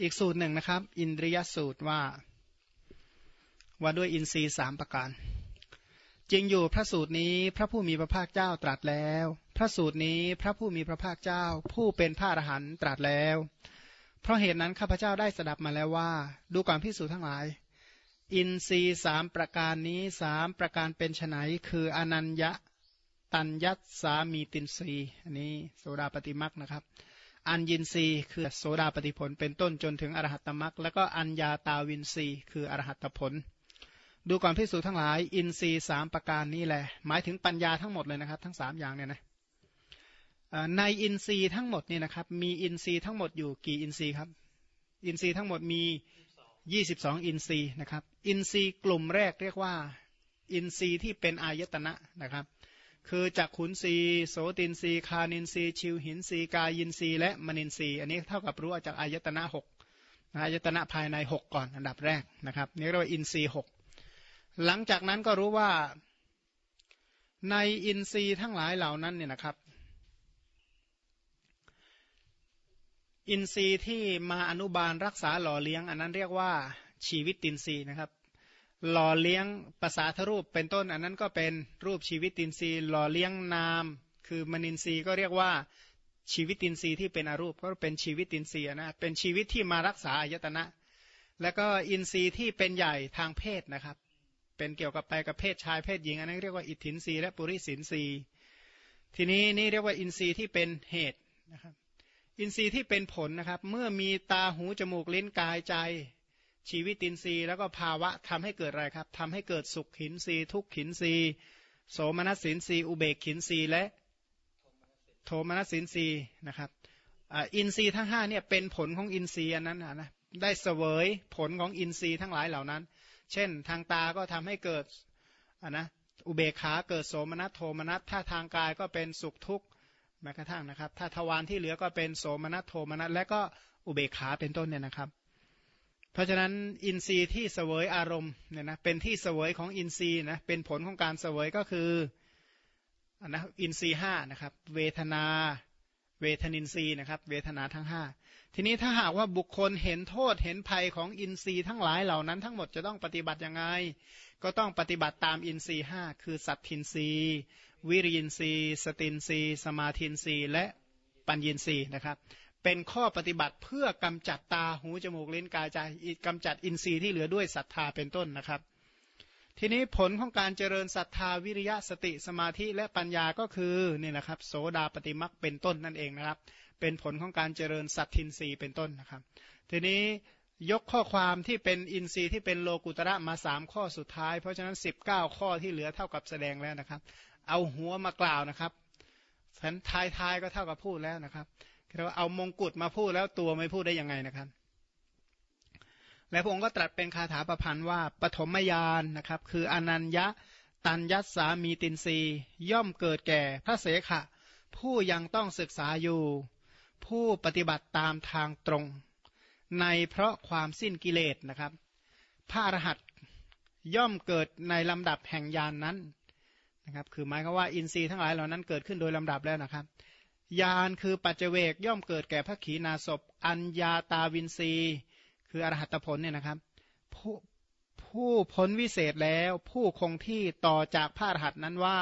อีกสูตรหนึ่งนะครับ อินทรียสูตรว่า ว่าด้วยอินทรีย์สามประการ จริงอยู่พระสูตรนี้พระผู้มีพระภาคเจ้าตรัสแล้ว พระสูตรนี้พระผู้มีพระภาคเจ้า ผู้เป็นพระอรหันตรัสแล้ว เพราะเหตุนั้นข้าพเจ้าได้สดับมาแล้วว่า ดูก่อนพิสูจน์ทั้งหลาย อินทรีย์สามประการนี้สามประการเป็นไฉนคืออนัญญะตัญญัตสามีตินรีอันนี้โสดาปฏิมักนะครับ อัญญินรีคือโสดาปฏิผลเป็นต้นจนถึงอรหัตตมักแล้วก็อัญญาตาวินรีคืออรหัตผล ดูก่อนพิสูจทั้งหลาย อินทรีย์สามประการนี้แหละหมายถึงปัญญาทั้งหมดเลยนะครับ ทั้งสามอย่างเนี่ยนะในอินทรีย์ทั้งหมดนี่นะครับ มีอินทรีย์ทั้งหมดอยู่กี่อินทรีย์ครับ อินทรีย์ทั้งหมดมี 22 อินทรีย์นะครับ อินทรีย์กลุ่มแรกเรียกว่า อินทรีย์ที่เป็นอายตนะนะครับ คือจักขุนสีโสตินสีคานินสีชิวหินสีกายินสีและมนินสีอันนี้เท่ากับรู้จากอายตนะหกอายตนะภายในหกก่อนอันดับแรกนะครับนี่เรียกว่าอินทรีย์หกหลังจากนั้นก็รู้ว่าในอินทรีย์ทั้งหลายเหล่านั้นเนี่ยนะครับ อินทรีย์ที่มาอนุบาลรักษาหล่อเลี้ยง อันนั้นเรียกว่าชีวิตตินทรีย์นะครับ หล่อเลี้ยงภาษาทรูปเป็นต้น อันนั้นก็เป็นรูปชีวิตินทรีย์หล่อเลี้ยงนาม คือมนินทรีย์ก็เรียกว่าชีวิตินทรีย์ที่เป็นอรูปก็เป็นชีวิตินทรีย์นะเป็นชีวิตที่มารักษาอายตนะ แล้วก็อินทรีย์ที่เป็นใหญ่ทางเพศนะครับ เป็นเกี่ยวกับไปกับเพศชายเพศหญิงอันนั้นเรียกว่าอิทธินทรีย์และปุริสินทรีย์ทีนี้นี่เรียกว่าอินทรีย์ที่เป็นเหตุนะครับอินทรีย์ที่เป็นผลนะครับ เมื่อมีตาหูจมูกลิ้นกายใจ ชีวิตินทรีย์แล้วก็ภาวะทำให้เกิดอะไรครับทำให้เกิดสุขินทรีย์ทุกขินทรีย์โสมนัสสินทรีย์อุเบกขินทรีย์และโทมนัสสินทรีย์นะครับอินทรีย์ทั้งห้าเนี่ยเป็นผลของอินทรีย์อันนั้นนะได้เสวยผลของอินทรีย์ทั้งหลายเหล่านั้น เช่น ทางตาก็ทำให้เกิดอ่านะอุเบกขาเกิดโสมนัสโทมนัสถ้าทางกายก็เป็นสุขทุกข์แม้กระทั่งนะครับ ถ้าทวารที่เหลือก็เป็นโสมนัสโทมนัสและก็อุเบกขาเป็นต้นเนี่ยนะครับ เพราะฉะนั้นอินทรีย์ที่เสวยอารมณ์เนี่ยนะเป็นที่เสวยของอินทรีย์นะเป็นผลของการเสวยก็คืออนะอินทรีย์ห้านะครับ เวทนา เวทนินทรีย์นะครับ เวทนาทั้งห้าทีนี้ถ้าหากว่าบุคคลเห็นโทษเห็นภัยของอินทรีย์ทั้งหลายเหล่านั้นทั้งหมดจะต้องปฏิบัติยังไง ก็ต้องปฏิบัติตามอินทรีย์ห้าคือสัตทินทรีย์วิริยินทรีย์สตินทรีย์สมาธินทรีย์และปัญญินทรีย์นะครับ เป็นข้อปฏิบัติเพื่อกำจัดตาหูจมูกลิ้นกายใจกำจัดอินทรีย์ที่เหลือด้วยศรัทธาเป็นต้นนะครับ ทีนี้ผลของการเจริญศรัทธาวิริยะสติสมาธิและปัญญาก็คือนี่แหละครับ โสดาปัตติมรรคเป็นต้นนั่นเองนะครับ เป็นผลของการเจริญสัทธินทรีย์เป็นต้นนะครับ ทีนี้ยกข้อความที่เป็นอินทรีย์ที่เป็นโลกุตระมาสามข้อสุดท้าย เพราะฉะนั้น 19 ข้อที่เหลือเท่ากับแสดงแล้วนะครับ เอาหัวมากล่าวนะครับแันทายทายก็เท่ากับพูดแล้วนะครับ เราเอามงกุฎมาพูดแล้วตัวไม่พูดได้ยังไงนะครับ และพระองค์ก็ตรัสเป็นคาถาประพันธ์ว่าปฐมยานนะครับ คืออนัญญะตัญญัสามีตินรีย่อมเกิดแก่พระเสขะ ผู้ยังต้องศึกษาอยู่ ผู้ปฏิบัติตามทางตรง ในเพราะความสิ้นกิเลสนะครับพระอรหัตย่อมเกิดในลำดับแห่งยานนั้นนะครับ คือหมายความว่าอินทรีย์ทั้งหลายเหล่านั้นเกิดขึ้นโดยลำดับแล้วนะครับ ยานคือปัจเจเวกย่อมเกิดแก่พระขีณาสพอัญญาตาวินรีคืออรหัตผลเนี่ยนะครับ ผู้ผู้พ้นวิเศษแล้ว ผู้คงที่ต่อจากพระอรหัตนั้นว่า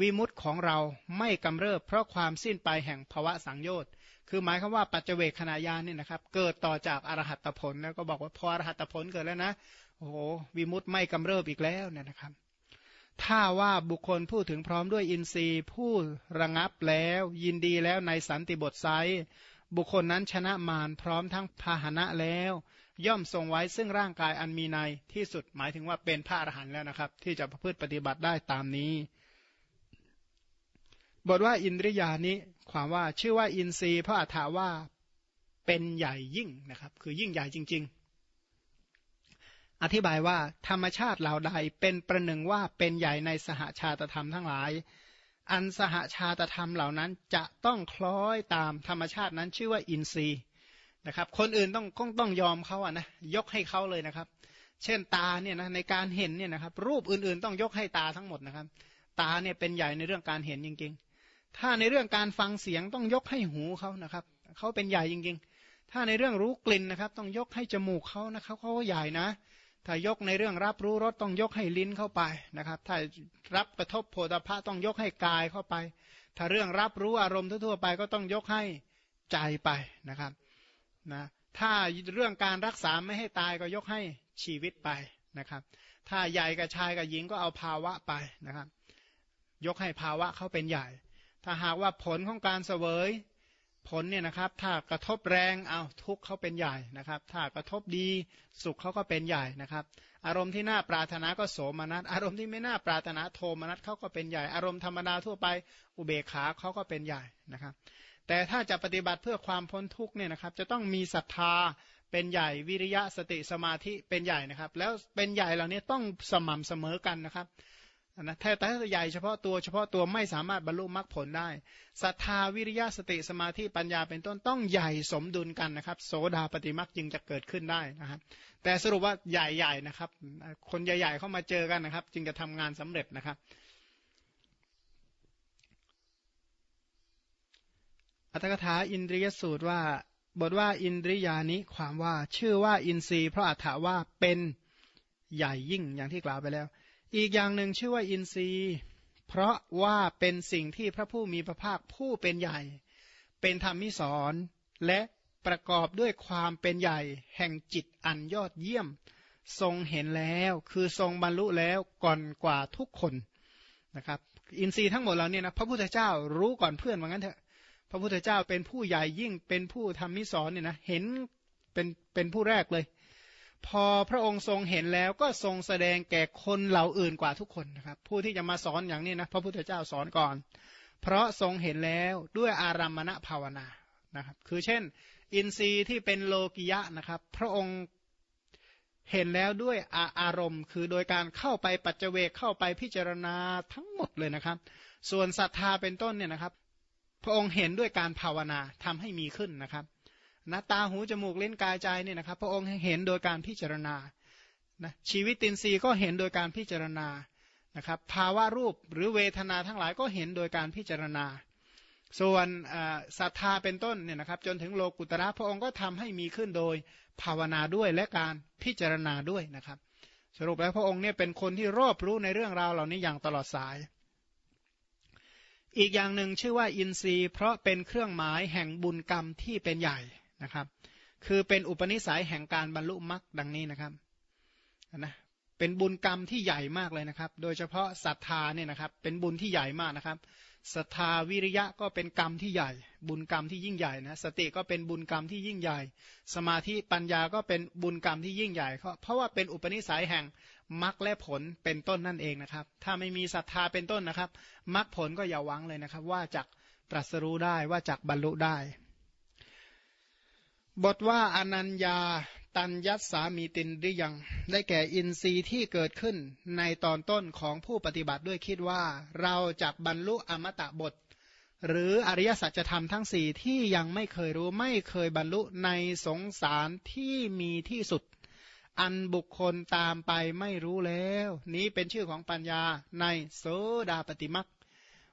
วิมุตของเราไม่กำเริบเพราะความสิ้นไปแห่งภวะสังโยชน์คือหมายคือว่าปัจเจเวกขณะยานเนี่ยนะครับ เกิดต่อจากอรหัตผลแล้วก็บอกว่าพออรหัตผลเกิดแล้วนะโอ้โหวิมุตไม่กำเริบอีกแล้วเนี่ยนะครับ ถ้าว่าบุคคลพูดถึงพร้อมด้วยอินทรีย์ผู้ระงับแล้ว ยินดีแล้วในสันติบทไซบุคคลนั้นชนะมารพร้อมทั้งพาหนะแล้ว ย่อมทรงไว้ซึ่งร่างกายอันมีในที่สุดหมายถึงว่าเป็นพระอรหันต์แล้วนะครับ ที่จะประพฤติปฏิบัติได้ตามนี้ บทว่าอินทริยานี้ความว่าชื่อว่าอินทรีย์เพราะอัถาว่าเป็นใหญ่ยิ่งนะครับ คือยิ่งใหญ่จริง ๆ อธิบายว่าธรรมชาติเหล่าใดเป็นประหนึ่งว่าเป็นใหญ่ในสหชาตธรรมทั้งหลาย อันสหชาตธรรมเหล่านั้นจะต้องคล้อยตามธรรมชาตินั้นชื่อว่าอินทรีย์นะครับ คนอื่นต้องต้องต้องยอมเขาอะนะยกให้เขาเลยนะครับ เช่นตาเนี่ยนะในการเห็นเนี่ยนะครับรูปอื่นๆ ต้องยกให้ตาทั้งหมดนะครับ ตาเนี่ยเป็นใหญ่ในเรื่องการเห็นจริง ๆ ถ้าในเรื่องการฟังเสียงต้องยกให้หูเขานะครับเขาเป็นใหญ่จริง ๆ ถ้าในเรื่องรู้กลิ่นนะครับ ต้องยกให้จมูกเขานะครับเขาก็ใหญ่นะ ถ้ายกในเรื่องรับรู้รสต้องยกให้ลิ้นเข้าไปนะครับ ถ้ารับกระทบโผฏฐะต้องยกให้กายเข้าไป ถ้าเรื่องรับรู้อารมณ์ทั่วไปก็ต้องยกให้ใจไปนะครับนะถ้าเรื่องการรักษาไม่ให้ตายก็ยกให้ชีวิตไปนะครับ ถ้าใหญ่กับชายกับหญิงก็เอาภาวะไปนะครับ ยกให้ภาวะเขาเป็นใหญ่ ถ้าหากว่าผลของการเสวย ผลเนี่ยนะครับถ้ากระทบแรงเอาทุกเขาเป็นใหญ่นะครับ ถ้ากระทบดีสุขเขาก็เป็นใหญ่นะครับ อารมณ์ที่น่าปรารถนาก็โสมนัสอารมณ์ที่ไม่น่าปรารถนาโทมนัสเขาก็เป็นใหญ่ อารมณ์ธรรมดาทั่วไปอุเบกขาเขาก็เป็นใหญ่นะครับ แต่ถ้าจะปฏิบัติเพื่อความพ้นทุกเนี่ยนะครับจะต้องมีศรัทธาเป็นใหญ่วิริยะสติสมาธิเป็นใหญ่นะครับ แล้วเป็นใหญ่เหล่านี้ต้องสม่ำเสมอกันนะครับ นะถ้าแต่ใหญ่เฉพาะตัวเฉพาะตัวไม่สามารถบรรลุมรรคผลได้ศรัทธาวิริยะสติสมาธิปัญญาเป็นต้นต้องใหญ่สมดุลกันนะครับ โสดาปฏิมรรคจึงจะเกิดขึ้นได้นะครับ แต่สรุปว่าใหญ่ๆนะครับ คนใหญ่ๆเข้ามาเจอกันนะครับ จึงจะทำงานสำเร็จนะครับอัตถกถาอินทรียสูตรว่าบทว่าอินทริยานิความว่าชื่อว่าอินทรีย์เพราะอัฏฐาว่าเป็นใหญ่ยิ่งอย่างที่กล่าวไปแล้ว อีกอย่างหนึ่งชื่อว่าอินทรีย์ เพราะว่าเป็นสิ่งที่พระผู้มีพระภาคผู้เป็นใหญ่ เป็นธรรมิสอนและประกอบด้วยความเป็นใหญ่ แห่งจิตอันยอดเยี่ยม ทรงเห็นแล้วคือทรงบรรลุแล้วก่อนกว่าทุกคนนะครับ อินทรีย์ทั้งหมดเราเนี่ยนะพระพุทธเจ้ารู้ก่อนเพื่อนว่างั้นเถอะพระพุทธเจ้าเป็นผู้ใหญ่ยิ่งเป็นผู้ทำมิสอนเนี่ยนะเห็นเป็นเป็นผู้แรกเลย พอพระองค์ทรงเห็นแล้วก็ทรงแสดงแก่คนเหล่าอื่นกว่าทุกคนนะครับ ผู้ที่จะมาสอนอย่างนี้นะพระพุทธเจ้าสอนก่อน เพราะทรงเห็นแล้วด้วยอารัมมณภาวนานะครับ คือเช่น อินทรีย์ที่เป็นโลกิยะนะครับ พระองค์เห็นแล้วด้วยอาอารมณ์ คือโดยการเข้าไปปัจเจเวกเข้าไปพิจารณาทั้งหมดเลยนะครับ ส่วนศรัทธาเป็นต้นเนี่ยนะครับ พระองค์เห็นด้วยการภาวนาทำให้มีขึ้นนะครับ นะตาหูจมูกเล่นกายใจเนี่ยนะครับ พระองค์เห็นโดยการพิจารณานะชีวิตตินทรีย์ก็เห็นโดยการพิจารณานะครับภาวะรูปหรือเวทนาทั้งหลายก็เห็นโดยการพิจารณา ส่วนศรัทธาเป็นต้นเนี่ยนะครับ จนถึงโลกุตระพระองค์ก็ทำให้มีขึ้นโดยภาวนาด้วยและการพิจารณาด้วยนะครับ สรุปแล้วพระองค์เนี่ยเป็นคนที่รอบรู้ในเรื่องราวเหล่านี้อย่างตลอดสาย อีกอย่างหนึ่งชื่อว่าอินทรีย์ เพราะเป็นเครื่องหมายแห่งบุญกรรมที่เป็นใหญ่ นะครับ คือเป็นอุปนิสัยแห่งการบรรลุมรรคดังนี้นะครับนะเป็นบุญกรรมที่ใหญ่มากเลยนะครับ โดยเฉพาะศรัทธาเนี่ยนะครับ เป็นบุญที่ใหญ่มากนะครับศรัทธาวิริยะก็เป็นกรรมที่ใหญ่ บุญกรรมที่ยิ่งใหญ่นะสติก็เป็นบุญกรรมที่ยิ่งใหญ่ สมาธิปัญญาก็เป็นบุญกรรมที่ยิ่งใหญ่ เพราะว่าเป็นอุปนิสัยแห่งมรรคและผลเป็นต้นนั่นเองนะครับ ถ้าไม่มีศรัทธาเป็นต้นนะครับมรรคผลก็อย่าหวังเลยนะครับ ว่าจะตรัสรู้ได้ว่าจะบรรลุได้ บทว่าอนัญญาตัญยัตสามีตินหรือยัง ได้แก่อินทรีย์ที่เกิดขึ้นในตอนต้นของผู้ปฏิบัติด้วยคิดว่า เราจะบรรลุอมตะบท หรืออริยสัจธรรมทั้งสี่ที่ยังไม่เคยรู้ไม่เคยบรรลุในสงสารที่มีที่สุด อันบุคคลตามไปไม่รู้แล้ว นี้เป็นชื่อของปัญญาในโสดาปฏิมัก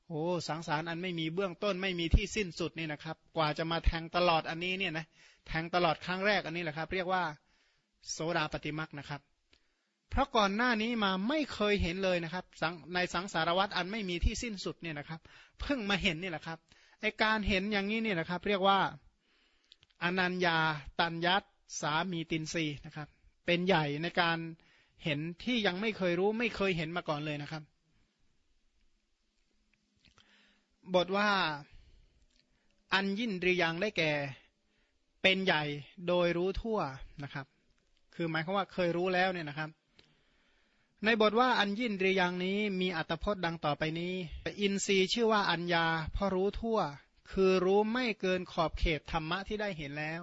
โอ้สังสารอันไม่มีเบื้องต้นไม่มีที่สิ้นสุดนี่นะครับ กว่าจะมาแทงตลอดอันนี้เนี่ยนะแทงตลอดครั้งแรกอันนี้แหละครับ เรียกว่าโสดาปฏิมักนะครับ เพราะก่อนหน้านี้มาไม่เคยเห็นเลยนะครับในสังสารวัตอันไม่มีที่สิ้นสุดเนี่ยนะครับ เพิ่งมาเห็นนี่แหละครับไอการเห็นอย่างนี้เนี่ยนะครับ เรียกว่าอนัญญาตัญยัตสามีตินรีนะครับ เป็นใหญ่ในการเห็นที่ยังไม่เคยรู้ไม่เคยเห็นมาก่อนเลยนะครับ บทว่าอันยินริยังได้แก่ เป็นใหญ่โดยรู้ทั่วนะครับ คือหมายความว่าเคยรู้แล้วเนี่ยนะครับ ในบทว่าอันยินริยังนี้มีอัตพจน์ดังต่อไปนี้ อินทรีย์ชื่อว่าอัญญาเพราะรู้ทั่ว คือรู้ไม่เกินขอบเขตธรรมะที่ได้เห็นแล้ว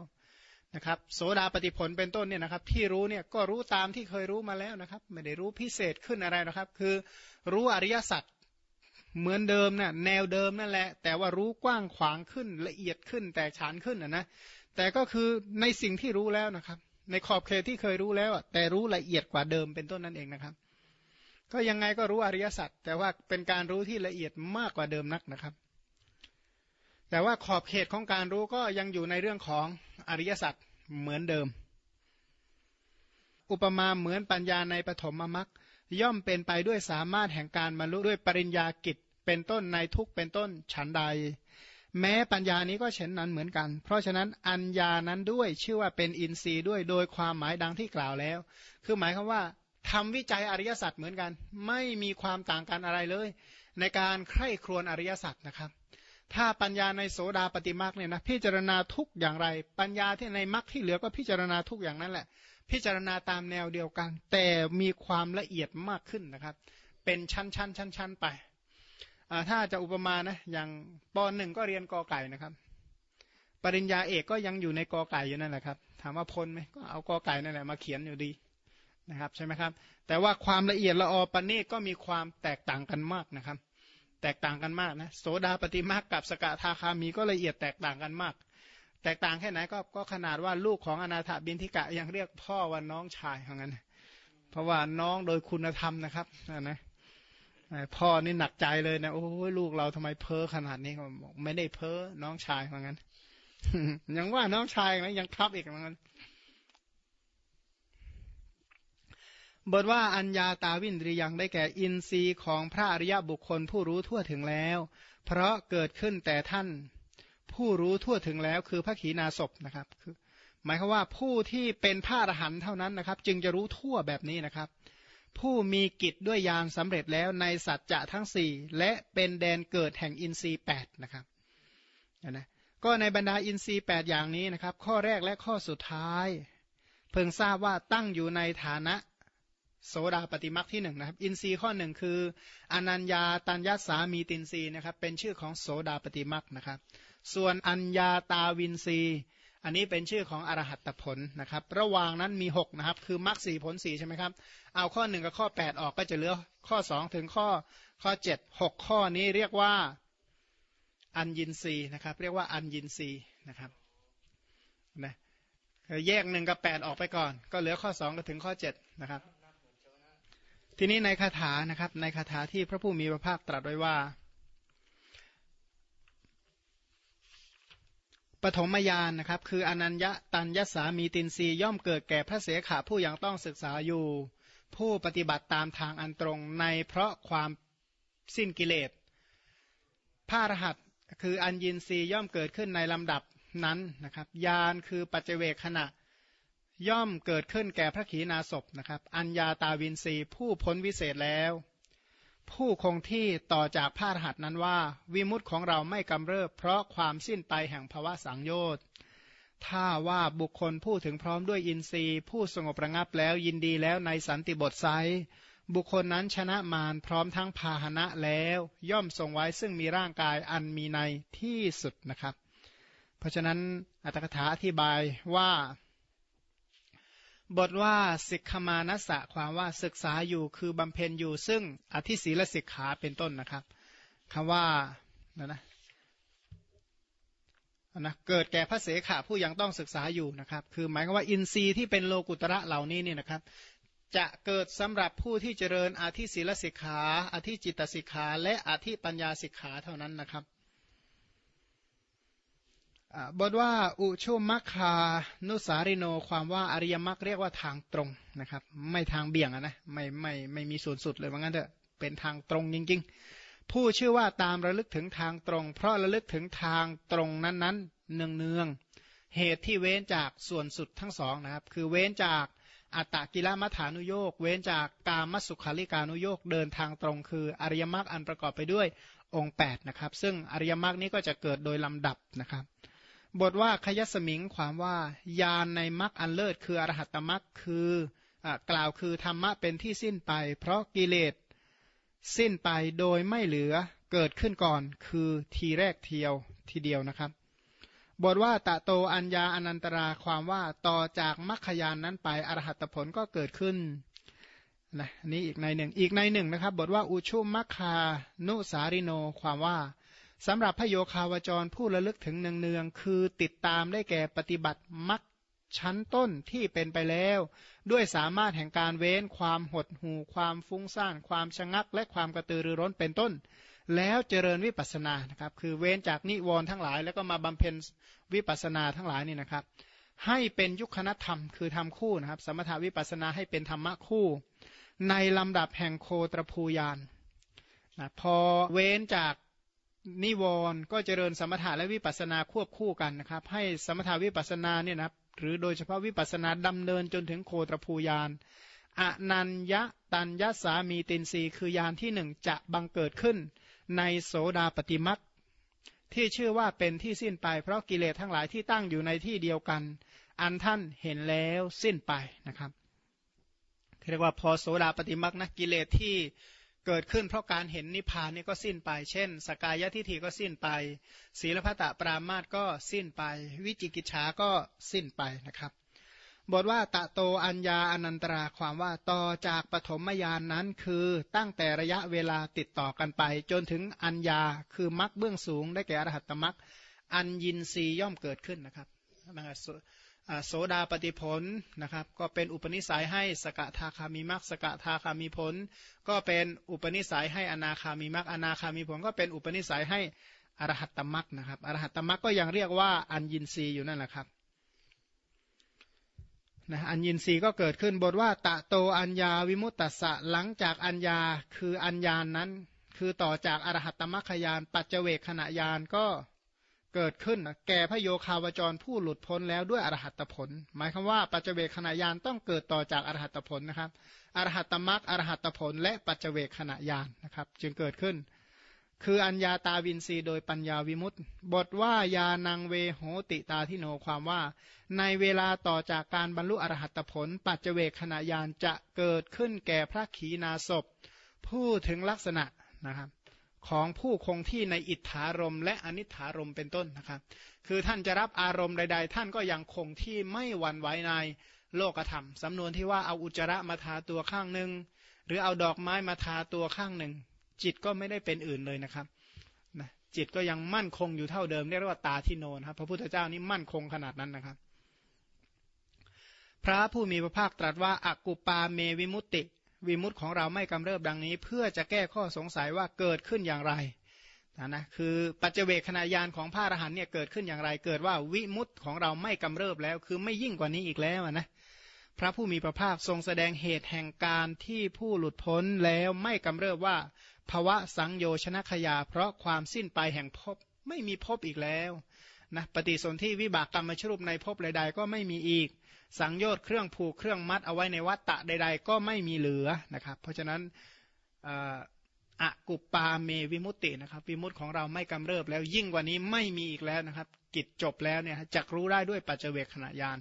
นะครับ โสดาปฏิผลเป็นต้นเนี่ยนะครับ ที่รู้เนี่ยก็รู้ตามที่เคยรู้มาแล้วนะครับ ไม่ได้รู้พิเศษขึ้นอะไรนะครับ คือรู้อริยสัจ เหมือนเดิมนะ่ะแนวเดิมนั่นแหละ แต่ว่ารู้กว้างขวางขึ้นละเอียดขึ้นแตกฉานขึ้นนะนะแต่ก็คือในสิ่งที่รู้แล้วนะครับ ในขอบเขตที่เคยรู้แล้วแต่รู้ละเอียดกว่าเดิมเป็นต้นนั่นเองนะครับ ก็ยังไงก็รู้อริยสัจแต่ว่าเป็นการรู้ที่ละเอียดมากกว่าเดิมนักนะครับ แต่ว่าขอบเขตของการรู้ก็ยังอยู่ในเรื่องของอริยสัจเหมือนเดิม อุปมาเหมือนปัญญาในปฐมมรรคย่อมเป็นไปด้วยสามารถแห่งการบรรลุด้วยปริญญากิจ เป็นต้นในทุกเป็นต้นฉันใด แม้ปัญญานี้ก็เช่นนั้นเหมือนกัน เพราะฉะนั้นอัญญานั้นด้วยชื่อว่าเป็นอินทรีย์ด้วยโดยความหมายดังที่กล่าวแล้ว คือหมายความว่าทำวิจัยอริยสัจเหมือนกัน ไม่มีความต่างกันอะไรเลย ในการใคร่ครวญอริยสัจนะครับ ถ้าปัญญาในโสดาปฏิมาคเนี่ยนะพิจารณาทุกอย่างไร ปัญญาที่ในมรรคที่เหลือก็พิจารณาทุกอย่างนั้นแหละ พิจารณาตามแนวเดียวกัน แต่มีความละเอียดมากขึ้นนะครับ เป็นชั้นชั้นชั้นชั้นไป ถ้าจะอุปมานะอย่างปหนึ่งก็เรียนกอไก่นะครับ ปริญญาเอกก็ยังอยู่ในกอไก่อยู่นั่นแหละครับ ถามว่าพ้นไหมก็เอากอไก่นั่นแหละมาเขียนอยู่ดีนะครับใช่ไหมครับ แต่ว่าความละเอียดละออปณีก็มีความแตกต่างกันมากนะครับ แตกต่างกันมากนะโสดาปฏิมากกับสกทาคามีก็ละเอียดแตกต่างกันมาก แตกต่างแค่ไหนก็ก็ขนาดว่าลูกของอนาถบินทิกะยังเรียกพ่อว่าน้องชายอย่างนั้นเพราะว่าน้องโดยคุณธรรมนะครับนะ พ่อนี่หนักใจเลยนะโอ้ยลูกเราทำไมเพ้อขนาดนี้ก็บอกไม่ได้เพ้อน้องชายเหมือนกันยังว่าน้องชายนะยังครับอีกเหมือนกันบทว่าอัญญาตาวินริยังได้แก่อินทรีย์ของพระอริยบุคคลผู้รู้ทั่วถึงแล้ว เพราะเกิดขึ้นแต่ท่านผู้รู้ทั่วถึงแล้วคือพระขีณาสพนะครับคือหมายความว่าผู้ที่เป็นพระอรหันต์เท่านั้นนะครับ จึงจะรู้ทั่วแบบนี้นะครับ ผู้มีกิจด้วยยานสำเร็จแล้วในสัจจะทั้งสี่และเป็นแดนเกิดแห่งอินทรีย์แปดนะครับนะก็ในบรรดาอินทรีย์แปดอย่างนี้นะครับ ข้อแรกและข้อสุดท้าย เพิ่งทราบว่าตั้งอยู่ในฐานะโสดาปฏิมักที่หนึ่งนะครับ อินทรีย์ข้อหนึ่งคือ อนัญญาตัญญาสามีตินทรีย์นะครับ เป็นชื่อของโสดาปฏิมักนะครับ ส่วนอัญญาตาวินทรีย์ อันนี้เป็นชื่อของอรหัตผลนะครับ ระหว่างนั้นมี6นะครับ คือมรรคสีผลสีใช่ไหมครับ เอาข้อ 1 กับข้อ 8 ออกก็จะเหลือข้อ 2 ถึงข้อข้อ 7 6 ข้อนี้เรียกว่าอัญญินรีนะครับ เรียกว่าอัญญินรีนะครับนะแยกหนึ่งกับ 8 ออกไปก่อน ก็เหลือข้อ 2 ก็ถึงข้อ 7 นะครับ ทีนี้ในคาถานะครับในคาถาที่พระผู้มีพระภาคตรัสไว้ว่า ปฐมญาณนะครับ คืออนัญญาตัญญสามีตินรีย่อมเกิดแก่พระเสขาผู้ยังต้องศึกษาอยู่ ผู้ปฏิบัติตามทางอันตรงในเพราะความสิ้นกิเลสพระรหัสคืออัญญินรีย่อมเกิดขึ้นในลำดับนั้นนะครับญาณคือปัจเจเวขณะย่อมเกิดขึ้นแก่พระขีณาสพนะครับ อัญญาตาวินรีผู้พ้นวิเศษแล้ว ผู้คงที่ต่อจากพระรหัสนั้นว่า วิมุตของเราไม่กำเริบ เพราะความสิ้นไปแห่งภาวะสังโยชน์ถ้าว่าบุคคลพูดถึงพร้อมด้วยอินทรีย์ ผู้สงบระงับแล้วยินดีแล้วในสันติบทไซบุคคลนั้นชนะมารพร้อมทั้งพาหนะแล้วย่อมทรงไว้ซึ่งมีร่างกายอันมีในที่สุดนะครับ เพราะฉะนั้นอัตถกถาอธิบายว่า บทว่าสิกขมานัสสะความว่าศึกษาอยู่คือบำเพ็ญอยู่ซึ่งอธิศีลสิกขาเป็นต้นนะครับคำว่านะนะนะเกิดแก่พระเสขะผู้ยังต้องศึกษาอยู่นะครับ คือหมายความว่าอินทรีย์ที่เป็นโลกุตระเหล่านี้นี่นะครับ จะเกิดสำหรับผู้ที่เจริญอธิศีลสิกขาอธิจิตสิกขา และอธิปัญญาสิกขาเท่านั้นนะครับ บทว่าอุชุมัคคานุสาริโนความว่าอริยมรรคเรียกว่าทางตรงนะครับ ไม่ทางเบี่ยงนะไม่ไม่ไม่มีส่วนสุดเลยว่างั้นเถอะเป็นทางตรงจริง ๆ ผู้ชื่อว่าตามระลึกถึงทางตรง เพราะระลึกถึงทางตรงนั้นๆเนืองเนืองเหตุที่เว้นจากส่วนสุดทั้งสองนะครับ คือเว้นจากอัตตกิลมัฐานุโยก เว้นจากกามสุขาริการนุโยกเดินทางตรงคืออริยมรรคอันประกอบไปด้วยองค์8นะครับซึ่งอริยมรรคนี้ก็จะเกิดโดยลำดับนะครับ บทว่าขยสมิงความว่ายานในมรรคอันเลิศคืออรหัตมรรคคือกล่าวคือธรรมะเป็นที่สิ้นไป เพราะกิเลสสิ้นไปโดยไม่เหลือเกิดขึ้นก่อนคือทีแรกเทียวทีเดียวนะครับ บทว่าตะโตอัญญาอนันตราความว่าต่อจากมรรคยานนั้นไปอรหัตผลก็เกิดขึ้นนะนี้อีกในหนึ่งอีกในหนึ่งนะครับ บทว่าอุชุมมัคคานุสาริโน ความว่า สำหรับพระโยคาวจรผู้ระลึกถึงเนืองๆคือติดตามได้แก่ปฏิบัติมักชั้นต้นที่เป็นไปแล้ว ด้วยสามารถแห่งการเว้นความหดหูความฟุ้งซ่านความชะงัก และความกระตือรือร้นเป็นต้น แล้วเจริญวิปัสสนานะครับ คือเว้นจากนิวรณ์ทั้งหลาย แล้วก็มาบำเพ็ญวิปัสสนาทั้งหลายนี่นะครับ ให้เป็นยุคณธรรม คือทำคู่นะครับ สมถาวิปัสนาให้เป็นธรรมะคู่ ในลำดับแห่งโคตรภูยานนะพอเว้นจาก นิวรณ์ก็เจริญสมถะและวิปัสนาควบคู่กันนะครับ ให้สมถาวิปัสนาเนี่ยนะหรือโดยเฉพาะวิปัสนาดำเนินจนถึงโคตรภูยานอนัญญะตัญญสามีตินรีคือยานที่หนึ่งจะบังเกิดขึ้น ในโสดาปฏิมักที่ชื่อว่าเป็นที่สิ้นไป เพราะกิเลสทั้งหลายที่ตั้งอยู่ในที่เดียวกัน อันท่านเห็นแล้วสิ้นไปนะครับเรียกว่าพอโสดาปฏิมักนะกิเลสที่ เกิดขึ้นเพราะการเห็นนิพพานนี่ก็สิ้นไป เช่น สกายทิฏฐิก็สิ้นไป ศีลพัตตปรามาตก็สิ้นไป วิจิกิจฉาก็สิ้นไปนะครับ บทว่าตะโตอัญญาอนันตราความว่าต่อจากปฐมยานนั้นคือตั้งแต่ระยะเวลาติดต่อกันไป จนถึงอัญญาคือมรรคเบื้องสูงได้แก่อรหัตตมรรคอัญญินรีย่อมเกิดขึ้นนะครับ โสดาปฏิผลนะครับก็เป็นอุปนิสัยให้สกทาคามีมักสกทาคามีผล ก็เป็นอุปนิสัยให้อนาคามีมักอนาคามีผล ก็เป็นอุปนิสัยให้อรหัตตมักนะครับอรหัตตมักก็ยังเรียกว่าอัญญินรีอยู่นั่นแหละครับนะอัญญินรีก็เกิดขึ้นบทว่า ตะโตอัญญาวิมุตตสะหลังจากอัญญาคืออัญญาณนั้น คือต่อจากอรหัตตมัคคยานปัจเจเวกขณะยานก็ เกิดขึ้นแก่พระโยคาวจรผู้หลุดพ้นแล้วด้วยอรหัตผล หมายคือว่าปัจเจเวขณะยานต้องเกิดต่อจากอรหัตผลนะครับอรหัตมรักอรหัตผล และปัจเจเวขณะยานนะครับ จึงเกิดขึ้น คืออัญญาตาวินรีโดยปัญญาวิมุตติบทว่ายานังเวโหติตาทิโนความว่า ในเวลาต่อจากการบรรลุอรหัตผล ปัจเจเวขณะยานจะเกิดขึ้นแก่พระขีณาสพผู้ถึงลักษณะนะครับ ของผู้คงที่ในอิทธารมและอนิธารมเป็นต้นนะครับ คือท่านจะรับอารมณ์ใด ๆ ท่านก็ยังคงที่ไม่หวั่นไหวในโลกธรรม สำนวนที่ว่าเอาอุจจาระมาทาตัวข้างหนึ่ง หรือเอาดอกไม้มาทาตัวข้างหนึ่ง จิตก็ไม่ได้เป็นอื่นเลยนะครับนะจิตก็ยังมั่นคงอยู่เท่าเดิมเรียกว่าตาที่โนนครับพระพุทธเจ้านี่มั่นคงขนาดนั้นนะครับ พระผู้มีพระภาคตรัสว่าอากุปาเมวิมุตติ วิมุตของเราไม่กำเริบดังนี้ เพื่อจะแก้ข้อสงสัยว่าเกิดขึ้นอย่างไรนะนะคือปัจเจเวคขณะยานของพระอรหันเนี่ยเกิดขึ้นอย่างไร เกิดว่าวิมุตของเราไม่กำเริบแล้ว คือไม่ยิ่งกว่านี้อีกแล้วนะพระผู้มีพระภาคทรงแสดงเหตุแห่งการที่ผู้หลุดพ้นแล้วไม่กำเริบว่าภวะสังโยชนะขยา เพราะความสิ้นไปแห่งภพไม่มีภพอีกแล้ว นะปฏิสนธิวิบากกรรมชรูปในภพใดๆ ก็ไม่มีอีก สังโยชน์เครื่องผูกเครื่องมัดเอาไว้ในวัฏฏะใด ๆ ก็ไม่มีเหลือนะครับ เพราะฉะนั้นอกุปปาเมวิมุตตินะครับ วิมุตติของเราไม่กำเริบแล้วยิ่งกว่านี้ไม่มีอีกแล้วนะครับ กิจจบแล้วเนี่ยจักรู้ได้ด้วยปัจเจเวกขณะยาน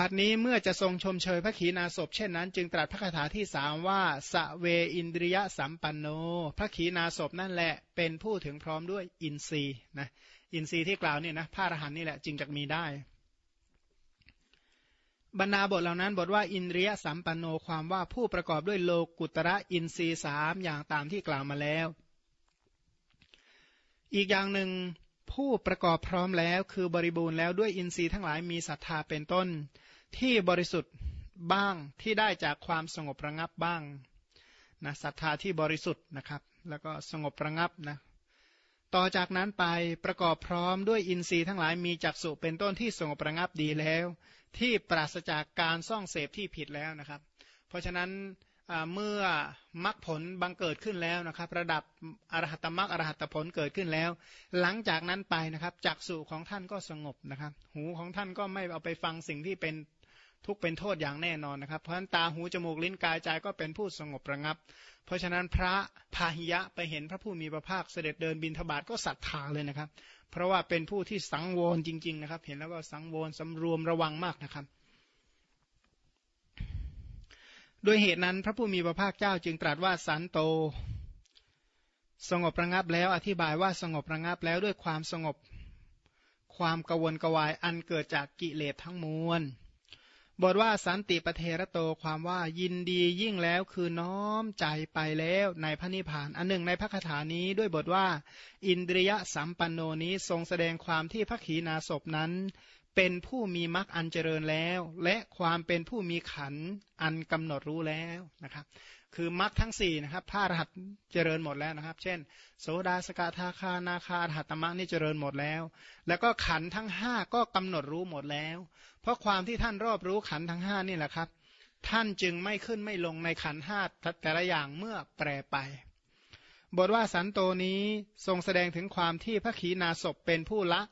บัดนี้เมื่อจะทรงชมเชยพระขีณาสพเช่นนั้น จึงตรัสพระคาถาที่สามว่าสเวอินทริยสัมปันโน พระขีณาสพนั่นแหละเป็นผู้ถึงพร้อมด้วยอินทรีย์นะอินทรีย์ที่กล่าวเนี่ยนะพระอรหันต์นี่แหละจึงจะมีได้ บรรดาบทเหล่านั้นบทว่าอินเรียสัมปันโนความว่าผู้ประกอบด้วยโลกุตระอินทรีสามอย่างตามที่กล่าวมาแล้ว อีกอย่างหนึ่ง ผู้ประกอบพร้อมแล้วคือบริบูรณ์แล้วด้วยอินทรีย์ทั้งหลายมีศรัทธาเป็นต้น ที่บริสุทธิ์บ้างที่ได้จากความสงบระงับบ้างนะศรัทธาที่บริสุทธิ์นะครับ แล้วก็สงบระงับนะต่อจากนั้นไปประกอบพร้อมด้วยอินทรีย์ทั้งหลายมีจักสุเป็นต้นที่สงบระงับดีแล้ว ที่ปราศจากการซ่องเสพที่ผิดแล้วนะครับ เพราะฉะนั้น เมื่อมรรคผลบังเกิดขึ้นแล้วนะครับ ระดับอรหัตมรรคอรหัตผลเกิดขึ้นแล้ว หลังจากนั้นไปนะครับจักสู่ของท่านก็สงบนะครับ หูของท่านก็ไม่เอาไปฟังสิ่งที่เป็นทุกเป็นโทษอย่างแน่นอนนะครับ เพราะฉะนั้นตาหูจมูกลิ้นกายใจก็เป็นผู้สงบระงับ เพราะฉะนั้นพระพาหิยะไปเห็นพระผู้มีพระภาคเสด็จเดินบินทบาทก็ศรัทธาเลยนะครับ เพราะว่าเป็นผู้ที่สังวรจริง ๆ นะครับ เห็นแล้วก็สังวรสำรวมระวังมากนะครับ โดยเหตุนั้นพระผู้มีพระภาคเจ้าจึงตรัสว่าสันโต สงบระงับแล้วอธิบายว่าสงบระงับแล้วด้วยความสงบ ความกวนกวายอันเกิดจากกิเลสทั้งมวลบทว่าสันติปเทระโตความว่ายินดียิ่งแล้วคือน้อมใจไปแล้วในพระนิพพาน อันหนึ่งในพระคาถานี้ด้วยบทว่า อินเดียสัมปันโนนี้ทรงแสดงความที่พระขีณาสพนั้น เป็นผู้มีมรรคอันเจริญแล้ว และความเป็นผู้มีขันอันกำหนดรู้แล้วนะครับ คือมรรคทั้ง4นะครับพระรหัตเจริญหมดแล้วนะครับ เช่น โสดาสกทาคานาคาหัตมรรคนี่เจริญหมดแล้ว แล้วก็ขันทั้ง 5 ก็กำหนดรู้หมดแล้ว เพราะความที่ท่านรอบรู้ขันทั้ง5นี่แหละครับ ท่านจึงไม่ขึ้นไม่ลงในขันห้าแต่ละอย่างเมื่อแปรไปบทว่าสันโตนี้ทรงแสดงถึงความที่พระขีณาสพเป็นผู้ละ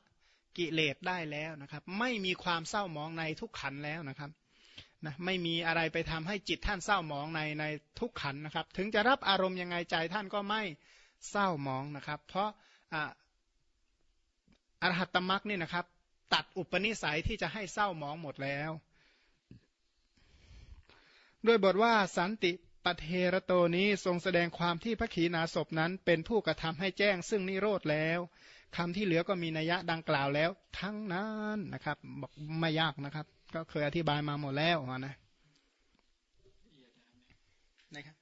กิเลสได้แล้วนะครับ ไม่มีความเศร้าหมองในทุกขันแล้วนะครับนะไม่มีอะไรไปทำให้จิตท่านเศร้าหมองในในทุกขันนะครับ ถึงจะรับอารมณ์ยังไงใจท่านก็ไม่เศร้าหมองนะครับ เพราะอรหัตตมรักนี่นะครับ ตัดอุปนิสัยที่จะให้เศร้าหมองหมดแล้ว ด้วยบทว่าสันติปเทระโตนี้ทรงแสดงความที่พระขีณาสพนั้นเป็นผู้กระทำให้แจ้งซึ่งนิโรธแล้ว คำที่เหลือก็มีนัยยะดังกล่าวแล้ว ทั้งนั้นนะครับ บอกไม่ยากนะครับ ก็เคยอธิบายมาหมดแล้วนะนะครับ